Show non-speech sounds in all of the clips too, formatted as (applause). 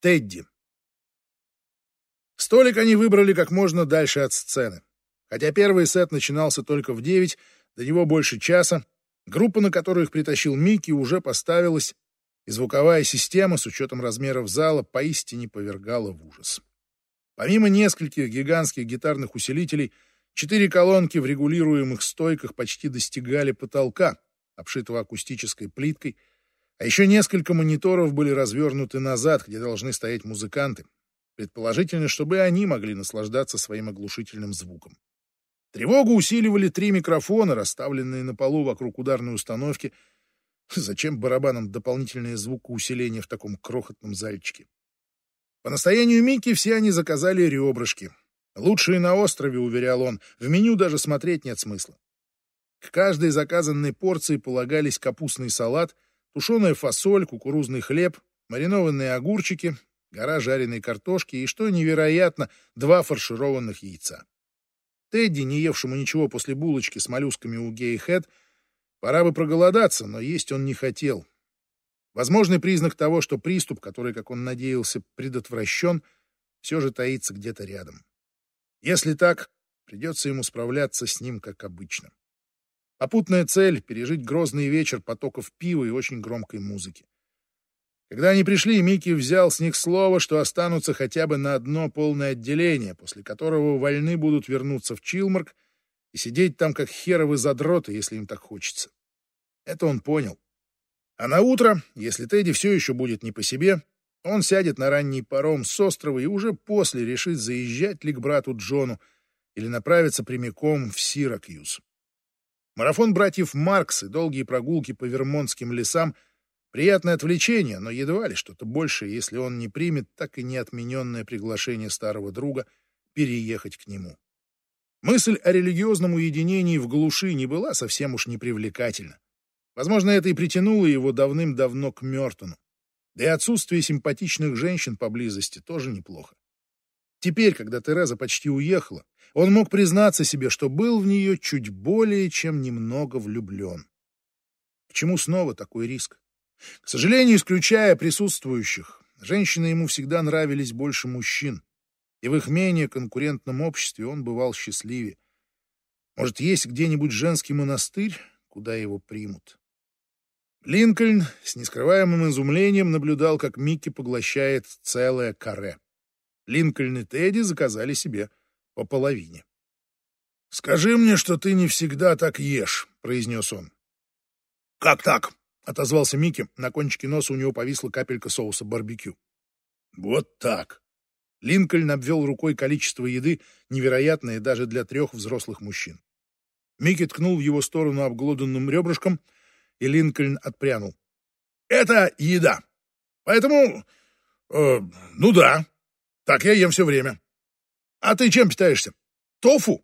Тедди. Столик они выбрали как можно дальше от сцены. Хотя первый сет начинался только в девять, до него больше часа, группа, на которую их притащил Микки, уже поставилась, и звуковая система, с учетом размеров зала, поистине повергала в ужас. Помимо нескольких гигантских гитарных усилителей, четыре колонки в регулируемых стойках почти достигали потолка, обшитого акустической плиткой, а еще несколько мониторов были развернуты назад, где должны стоять музыканты, предположительно, чтобы они могли наслаждаться своим оглушительным звуком. Тревогу усиливали три микрофона, расставленные на полу вокруг ударной установки. Зачем барабанам дополнительное звукоусиление в таком крохотном зальчике? По настоянию Микки все они заказали ребрышки. Лучшие на острове, уверял он, в меню даже смотреть нет смысла. К каждой заказанной порции полагались капустный салат, тушеная фасоль, кукурузный хлеб, маринованные огурчики, гора жареной картошки и, что невероятно, два фаршированных яйца. Тедди, не евшему ничего после булочки с моллюсками у Гей Хэт, пора бы проголодаться, но есть он не хотел. Возможный признак того, что приступ, который, как он надеялся, предотвращен, все же таится где-то рядом. Если так, придется ему справляться с ним, как обычно. Попутная цель — пережить грозный вечер потоков пива и очень громкой музыки. Когда они пришли, Микки взял с них слово, что останутся хотя бы на одно полное отделение, после которого вольны будут вернуться в Чилмарк и сидеть там как херовы задроты, если им так хочется. Это он понял. А на утро, если Тедди все еще будет не по себе, он сядет на ранний паром с острова и уже после решит, заезжать ли к брату Джону или направиться прямиком в Сиракьюз. Марафон братьев Маркс и долгие прогулки по вермонтским лесам — Приятное отвлечение, но едва ли что-то большее, если он не примет так и неотмененное приглашение старого друга переехать к нему. Мысль о религиозном уединении в глуши не была совсем уж непривлекательна. Возможно, это и притянуло его давным-давно к Мертону. Да и отсутствие симпатичных женщин поблизости тоже неплохо. Теперь, когда Тереза почти уехала, он мог признаться себе, что был в нее чуть более чем немного влюблен. К чему снова такой риск? К сожалению, исключая присутствующих, женщины ему всегда нравились больше мужчин, и в их менее конкурентном обществе он бывал счастливее. Может, есть где-нибудь женский монастырь, куда его примут? Линкольн с нескрываемым изумлением наблюдал, как Микки поглощает целое каре. Линкольн и Тедди заказали себе по половине. «Скажи мне, что ты не всегда так ешь», — произнес он. «Как так?» отозвался Микки. На кончике носа у него повисла капелька соуса барбекю. Вот так. Линкольн обвел рукой количество еды, невероятное даже для трех взрослых мужчин. Микки ткнул в его сторону обглоданным ребрышком, и Линкольн отпрянул. «Это еда. Поэтому... Э, ну да. Так я ем все время. А ты чем питаешься? Тофу?»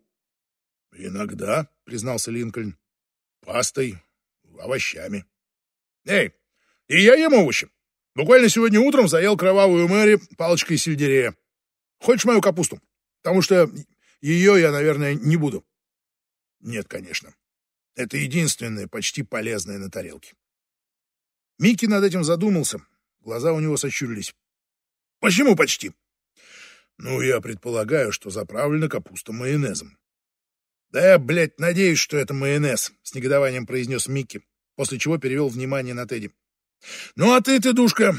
«Иногда», — признался Линкольн. «Пастой, овощами». Эй, и я ем овощи. Буквально сегодня утром заел кровавую Мэри палочкой сельдерея. Хочешь мою капусту? Потому что ее я, наверное, не буду. Нет, конечно. Это единственное почти полезное на тарелке. Микки над этим задумался. Глаза у него сощурились. Почему почти? Ну, я предполагаю, что заправлена капуста майонезом. Да я, блядь, надеюсь, что это майонез, с негодованием произнес Микки после чего перевел внимание на Тедди. «Ну а ты, ты, душка,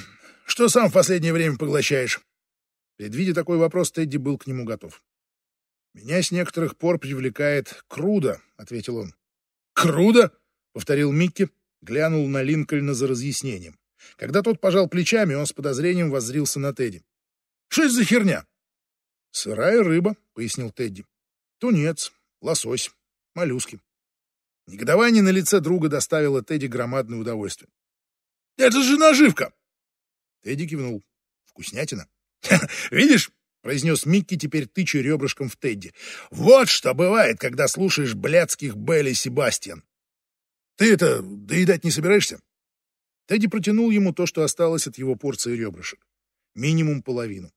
что сам в последнее время поглощаешь?» Предвидя такой вопрос, Тедди был к нему готов. «Меня с некоторых пор привлекает круда», — ответил он. «Круда?» — повторил Микки, глянул на Линкольна за разъяснением. Когда тот пожал плечами, он с подозрением воззрился на Тедди. «Что это за херня?» «Сырая рыба», — пояснил Тедди. «Тунец, лосось, моллюски». Негодование на лице друга доставило Тедди громадное удовольствие. «Это же наживка!» Тедди кивнул. «Вкуснятина?» (laughs) «Видишь?» — произнес Микки, теперь тыча ребрышком в Тедди. «Вот что бывает, когда слушаешь блядских Белли Себастьян. Ты это, доедать не собираешься?» Тедди протянул ему то, что осталось от его порции ребрышек. Минимум половину.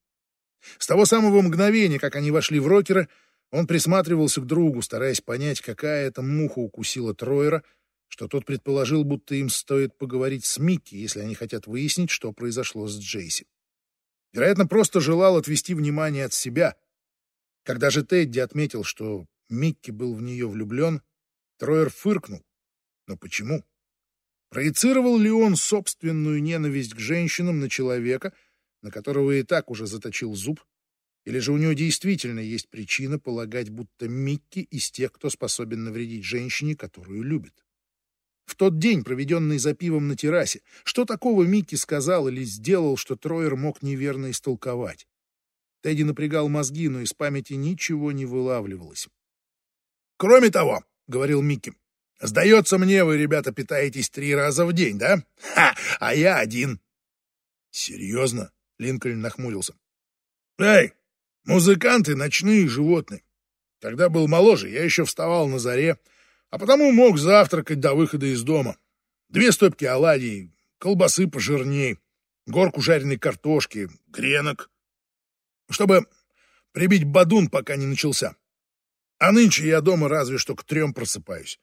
С того самого мгновения, как они вошли в рокера, он присматривался к другу, стараясь понять, какая эта муха укусила Троера, что тот предположил, будто им стоит поговорить с Микки, если они хотят выяснить, что произошло с Джейси. Вероятно, просто желал отвести внимание от себя. Когда же Тедди отметил, что Микки был в нее влюблен, Троер фыркнул. Но почему? Проецировал ли он собственную ненависть к женщинам на человека, на которого и так уже заточил зуб? Или же у него действительно есть причина полагать, будто Микки из тех, кто способен навредить женщине, которую любит? В тот день, проведенный за пивом на террасе, что такого Микки сказал или сделал, что Троер мог неверно истолковать? Тедди напрягал мозги, но из памяти ничего не вылавливалось. «Кроме того», — говорил Микки, — «сдается мне, вы, ребята, питаетесь три раза в день, да? Ха! А я один». «Серьезно?» — Линкольн нахмурился. «Эй, музыканты — ночные животные. Когда был моложе, я еще вставал на заре, а потому мог завтракать до выхода из дома. Две стопки оладий, колбасы пожирней, горку жареной картошки, гренок. Чтобы прибить бадун, пока не начался. А нынче я дома разве что к трем просыпаюсь.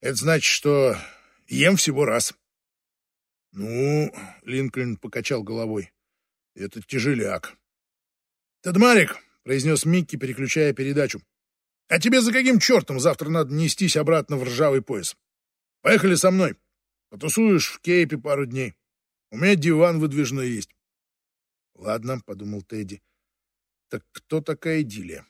Это значит, что ем всего раз. Ну, Линкольн покачал головой. Это тяжеляк. Тедмарик, произнес Микки, переключая передачу. А тебе за каким чертом завтра надо нестись обратно в ржавый пояс? Поехали со мной. Потусуешь в кейпе пару дней. У меня диван выдвижной есть. Ладно, — подумал Тедди. Так кто такая Дилия?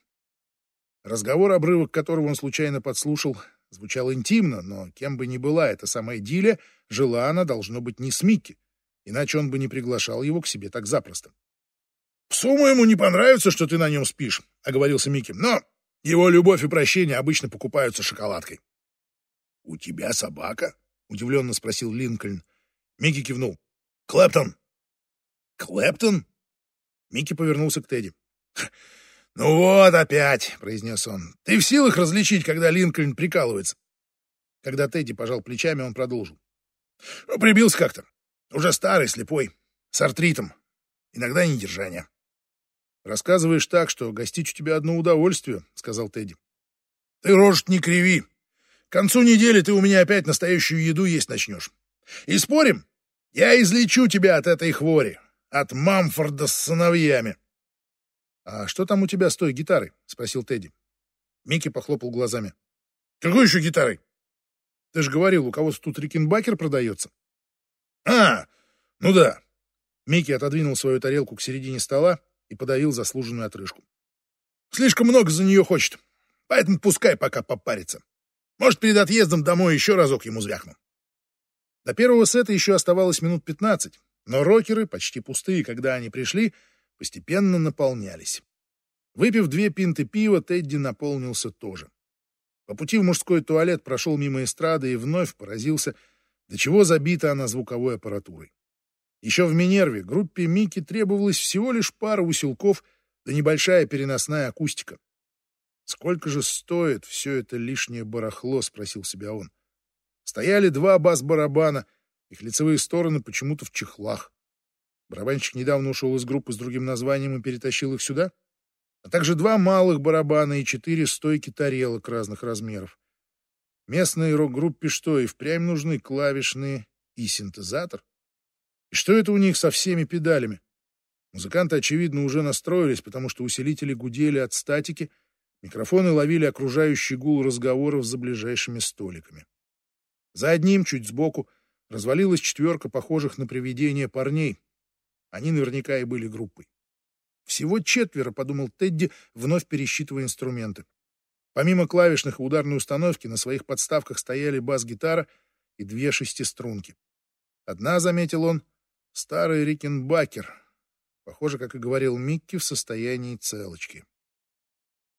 Разговор, обрывок которого он случайно подслушал, звучал интимно, но кем бы ни была эта самая Дилия, жила она, должно быть, не с Микки, иначе он бы не приглашал его к себе так запросто. «Псу моему не понравится, что ты на нем спишь», — оговорился Микки, — «но его любовь и прощение обычно покупаются шоколадкой. — У тебя собака? — удивленно спросил Линкольн. Микки кивнул. — Клэптон. — Клэптон? Микки повернулся к Тедди. — Ну вот опять, — произнес он. — Ты в силах различить, когда Линкольн прикалывается? Когда Тедди пожал плечами, он продолжил. — Ну, прибился как-то. Уже старый, слепой, с артритом. Иногда недержание. «Рассказываешь так, что гостить у тебя одно удовольствие», — сказал Тедди. «Ты рожь не криви. К концу недели ты у меня опять настоящую еду есть начнешь. И спорим, я излечу тебя от этой хвори, от Мамфорда с сыновьями». «А что там у тебя с той гитарой?» — спросил Тедди. Микки похлопал глазами. «Какой еще гитарой?» «Ты же говорил, у кого-то тут Рикенбакер продается». «А, ну да». Микки отодвинул свою тарелку к середине стола и подавил заслуженную отрыжку. Слишком много за нее хочет, поэтому пускай пока попарится. Может, перед отъездом домой еще разок ему звякну. До первого сета еще оставалось минут пятнадцать, но рокеры, почти пустые, когда они пришли, постепенно наполнялись. Выпив две пинты пива, Тедди наполнился тоже. По пути в мужской туалет прошел мимо эстрады и вновь поразился, до чего забита она звуковой аппаратурой. Еще в Минерве группе Мики требовалось всего лишь пара усилков да небольшая переносная акустика. «Сколько же стоит все это лишнее барахло?» — спросил себя он. Стояли два бас-барабана, их лицевые стороны почему-то в чехлах. Барабанщик недавно ушел из группы с другим названием и перетащил их сюда, а также два малых барабана и четыре стойки тарелок разных размеров. Местной рок-группе что, и впрямь нужны клавишные и синтезатор? И что это у них со всеми педалями? Музыканты, очевидно, уже настроились, потому что усилители гудели от статики, микрофоны ловили окружающий гул разговоров за ближайшими столиками. За одним, чуть сбоку, развалилась четверка похожих на привидения парней. Они наверняка и были группой. Всего четверо, подумал Тедди, вновь пересчитывая инструменты. Помимо клавишных и ударной установки, на своих подставках стояли бас-гитара и две шестиструнки. Одна, заметил он, Старый Рикенбакер. Похоже, как и говорил Микки, в состоянии целочки.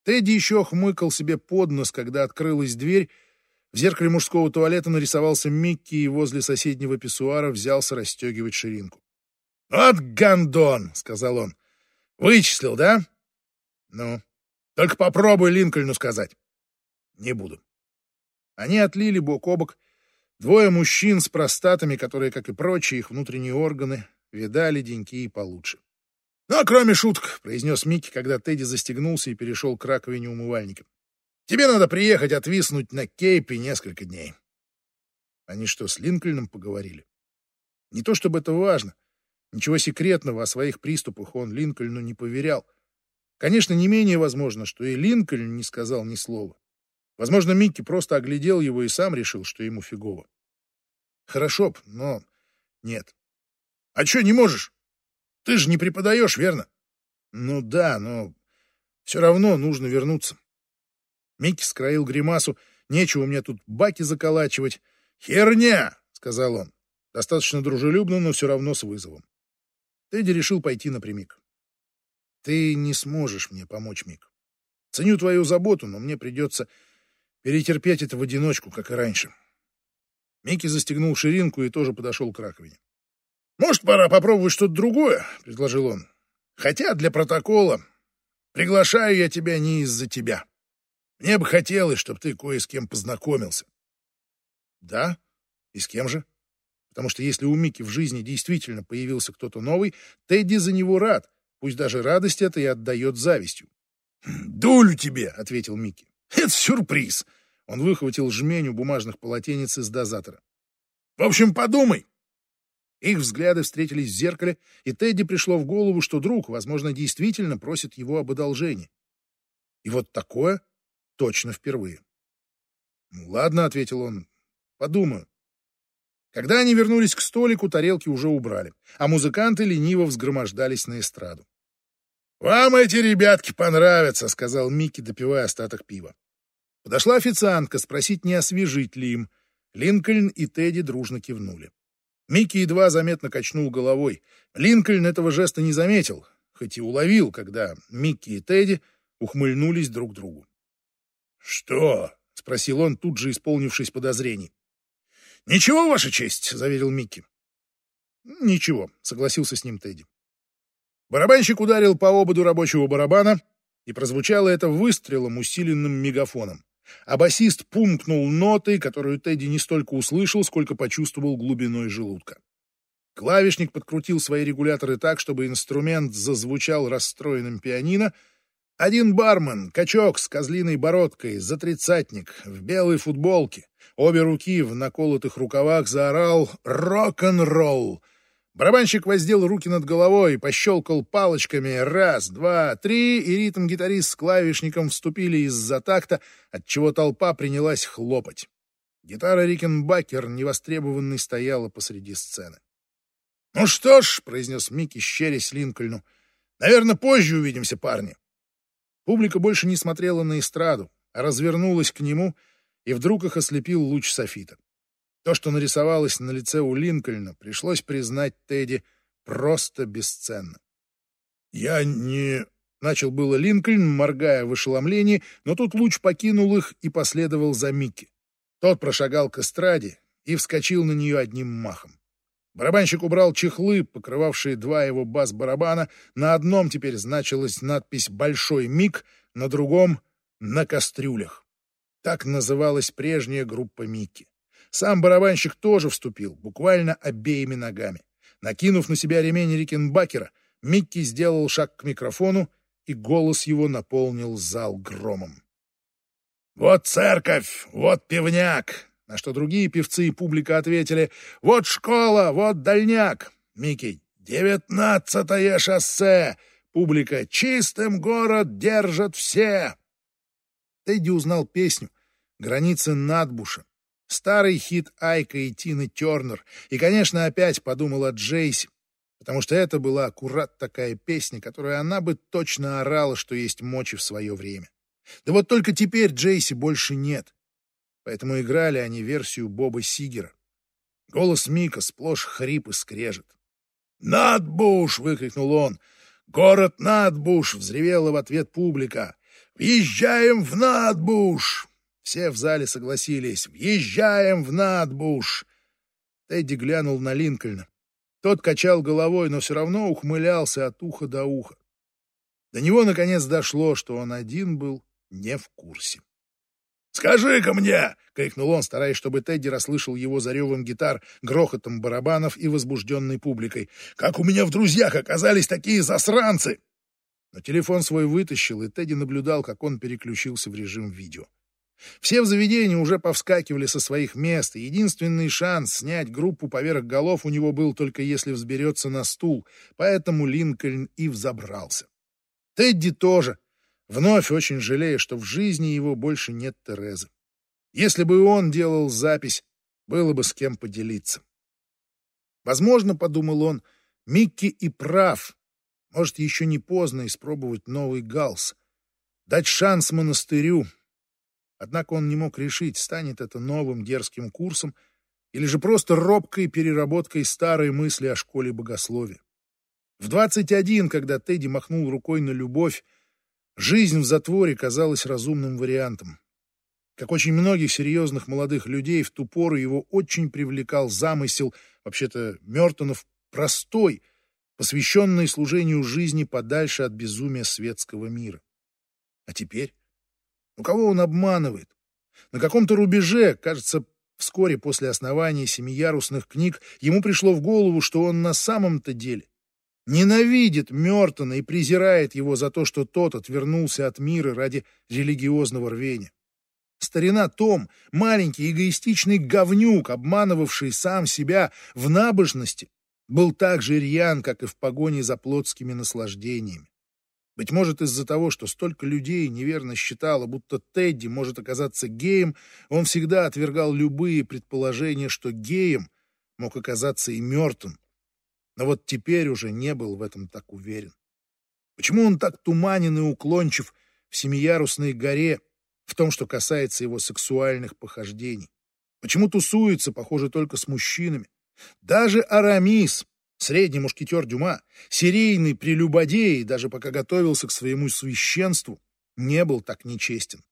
Тедди еще хмыкал себе под нос, когда открылась дверь. В зеркале мужского туалета нарисовался Микки и возле соседнего писсуара взялся расстегивать ширинку. «Вот гандон!» — сказал он. «Вычислил, да?» «Ну, только попробуй Линкольну сказать». «Не буду». Они отлили бок о бок, Двое мужчин с простатами, которые, как и прочие их внутренние органы, видали деньки и получше. «Ну, а кроме шуток», — произнес Микки, когда Тедди застегнулся и перешел к раковине умывальника. «Тебе надо приехать отвиснуть на Кейпе несколько дней». Они что, с Линкольном поговорили? Не то чтобы это важно. Ничего секретного о своих приступах он Линкольну не поверял. Конечно, не менее возможно, что и Линкольн не сказал ни слова. Возможно, Микки просто оглядел его и сам решил, что ему фигово. Хорошо б, но нет. А что не можешь? Ты же не преподаешь, верно? Ну да, но все равно нужно вернуться. Микки скроил гримасу. Нечего мне тут баки заколачивать. Херня, сказал он. Достаточно дружелюбно, но все равно с вызовом. Тедди решил пойти напрямик. Ты не сможешь мне помочь, Мик. Ценю твою заботу, но мне придется перетерпеть это в одиночку, как и раньше. Микки застегнул ширинку и тоже подошел к раковине. «Может, пора попробовать что-то другое?» — предложил он. «Хотя для протокола приглашаю я тебя не из-за тебя. Мне бы хотелось, чтобы ты кое с кем познакомился». «Да? И с кем же?» Потому что если у Микки в жизни действительно появился кто-то новый, Тедди за него рад, пусть даже радость это и отдает завистью. «Долю тебе!» — ответил Микки. «Это сюрприз!» Он выхватил жменю бумажных полотенец из дозатора. «В общем, подумай!» Их взгляды встретились в зеркале, и Тедди пришло в голову, что друг, возможно, действительно просит его об одолжении. И вот такое точно впервые. «Ну, ладно», — ответил он, — «подумаю». Когда они вернулись к столику, тарелки уже убрали, а музыканты лениво взгромождались на эстраду. «Вам эти ребятки понравятся», — сказал Микки, допивая остаток пива. Подошла официантка спросить, не освежить ли им. Линкольн и Тедди дружно кивнули. Микки едва заметно качнул головой. Линкольн этого жеста не заметил, хоть и уловил, когда Микки и Тедди ухмыльнулись друг другу. «Что?» — спросил он, тут же исполнившись подозрений. «Ничего, Ваша честь», — заверил Микки. «Ничего», — согласился с ним Тедди. Барабанщик ударил по ободу рабочего барабана, и прозвучало это выстрелом, усиленным мегафоном а басист пумкнул нотой, которую Тедди не столько услышал, сколько почувствовал глубиной желудка. Клавишник подкрутил свои регуляторы так, чтобы инструмент зазвучал расстроенным пианино. Один бармен, качок с козлиной бородкой, затридцатник, в белой футболке, обе руки в наколотых рукавах заорал «Рок-н-ролл!» Барабанщик воздел руки над головой, пощелкал палочками раз, два, три, и ритм-гитарист с клавишником вступили из-за такта, отчего толпа принялась хлопать. Гитара Рикенбакер, невостребованный, стояла посреди сцены. «Ну что ж», — произнес Микки, щерясь Линкольну, — «наверное, позже увидимся, парни». Публика больше не смотрела на эстраду, а развернулась к нему, и вдруг их ослепил луч софита. То, что нарисовалось на лице у Линкольна, пришлось признать Тедди просто бесценно. «Я не...» — начал было Линкольн, моргая в ошеломлении, но тут луч покинул их и последовал за Микки. Тот прошагал к эстраде и вскочил на нее одним махом. Барабанщик убрал чехлы, покрывавшие два его бас-барабана. На одном теперь значилась надпись «Большой Мик», на другом — «На кастрюлях». Так называлась прежняя группа Микки. Сам барабанщик тоже вступил, буквально обеими ногами. Накинув на себя ремень Рикенбакера, Микки сделал шаг к микрофону, и голос его наполнил зал громом. «Вот церковь, вот пивняк!» На что другие певцы и публика ответили «Вот школа, вот дальняк!» Микки «Девятнадцатое шоссе!» Публика «Чистым город держат все!» Тедди узнал песню «Границы Надбуша», Старый хит Айка и Тины Тернер. И, конечно, опять подумал о Джейси, потому что это была аккурат такая песня, которую она бы точно орала, что есть мочи в свое время. Да вот только теперь Джейси больше нет. Поэтому играли они версию Боба Сигера. Голос Мика сплошь хрип и скрежет. «Надбуш!» — выкрикнул он. «Город Надбуш!» — взревела в ответ публика. «Въезжаем в Надбуш!» Все в зале согласились. «Въезжаем в Надбуш!» Тедди глянул на Линкольна. Тот качал головой, но все равно ухмылялся от уха до уха. До него наконец дошло, что он один был не в курсе. «Скажи-ка мне!» — крикнул он, стараясь, чтобы Тедди расслышал его заревом гитар, грохотом барабанов и возбужденной публикой. «Как у меня в друзьях оказались такие засранцы!» Но телефон свой вытащил, и Тедди наблюдал, как он переключился в режим видео. Все в заведении уже повскакивали со своих мест, и единственный шанс снять группу поверх голов у него был только если взберется на стул, поэтому Линкольн и взобрался. Тедди тоже, вновь очень жалея, что в жизни его больше нет Терезы. Если бы он делал запись, было бы с кем поделиться. Возможно, подумал он, Микки и прав. Может, еще не поздно испробовать новый галс. Дать шанс монастырю, Однако он не мог решить, станет это новым дерзким курсом или же просто робкой переработкой старой мысли о школе богословия. В 21, когда Тедди махнул рукой на любовь, жизнь в затворе казалась разумным вариантом. Как очень многих серьезных молодых людей, в ту пору его очень привлекал замысел, вообще-то Мертонов, простой, посвященный служению жизни подальше от безумия светского мира. А теперь? Ну кого он обманывает? На каком-то рубеже, кажется, вскоре после основания семиярусных книг, ему пришло в голову, что он на самом-то деле ненавидит Мертона и презирает его за то, что тот отвернулся от мира ради религиозного рвения. Старина Том, маленький эгоистичный говнюк, обманывавший сам себя в набожности, был так же рьян, как и в погоне за плотскими наслаждениями. Быть может, из-за того, что столько людей неверно считало, будто Тедди может оказаться геем, он всегда отвергал любые предположения, что геем мог оказаться и мертвым. Но вот теперь уже не был в этом так уверен. Почему он так туманен и уклончив в Семиярусной горе в том, что касается его сексуальных похождений? Почему тусуется, похоже, только с мужчинами? Даже Арамис, Средний мушкетер Дюма, серийный прелюбодей, даже пока готовился к своему священству, не был так нечестен.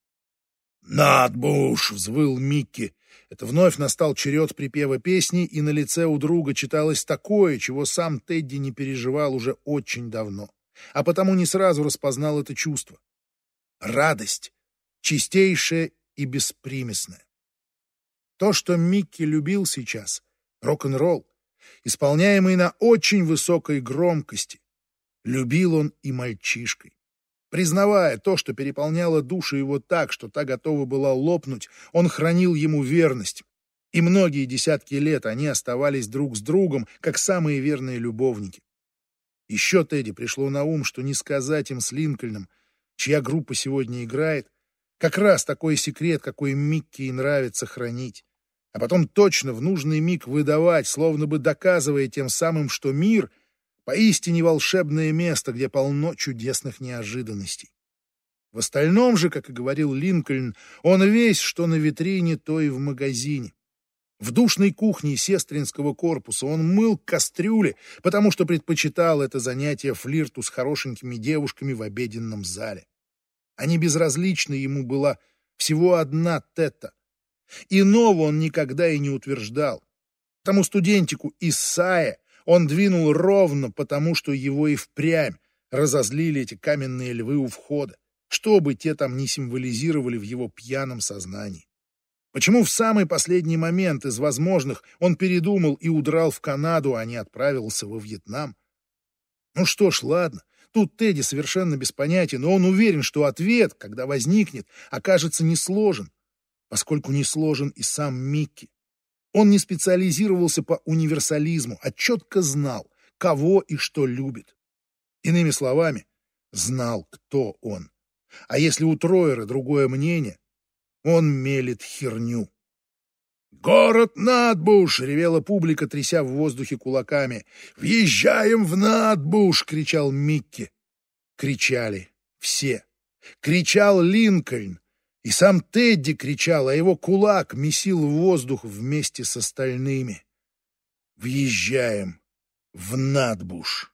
«Надбуш!» — взвыл Микки. Это вновь настал черед припева песни, и на лице у друга читалось такое, чего сам Тедди не переживал уже очень давно, а потому не сразу распознал это чувство. Радость, чистейшая и беспримесная. То, что Микки любил сейчас, рок-н-ролл, исполняемый на очень высокой громкости. Любил он и мальчишкой. Признавая то, что переполняло душу его так, что та готова была лопнуть, он хранил ему верность. И многие десятки лет они оставались друг с другом, как самые верные любовники. Еще Тедди пришло на ум, что не сказать им с Линкольном, чья группа сегодня играет, как раз такой секрет, какой Микки и нравится хранить а потом точно в нужный миг выдавать, словно бы доказывая тем самым, что мир — поистине волшебное место, где полно чудесных неожиданностей. В остальном же, как и говорил Линкольн, он весь, что на витрине, то и в магазине. В душной кухне сестринского корпуса он мыл кастрюли, потому что предпочитал это занятие флирту с хорошенькими девушками в обеденном зале. А не безразлична ему была всего одна тета — Иного он никогда и не утверждал. Тому студентику Исаия он двинул ровно, потому что его и впрямь разозлили эти каменные львы у входа, что бы те там ни символизировали в его пьяном сознании. Почему в самый последний момент из возможных он передумал и удрал в Канаду, а не отправился во Вьетнам? Ну что ж, ладно, тут Тедди совершенно без понятия, но он уверен, что ответ, когда возникнет, окажется несложен поскольку не сложен и сам Микки. Он не специализировался по универсализму, а четко знал, кого и что любит. Иными словами, знал, кто он. А если у Троера другое мнение, он мелет херню. «Город Надбуш!» — ревела публика, тряся в воздухе кулаками. «Въезжаем в Надбуш!» — кричал Микки. Кричали все. Кричал Линкольн. И сам Тедди кричал, а его кулак месил воздух вместе с остальными. Въезжаем в Надбуш.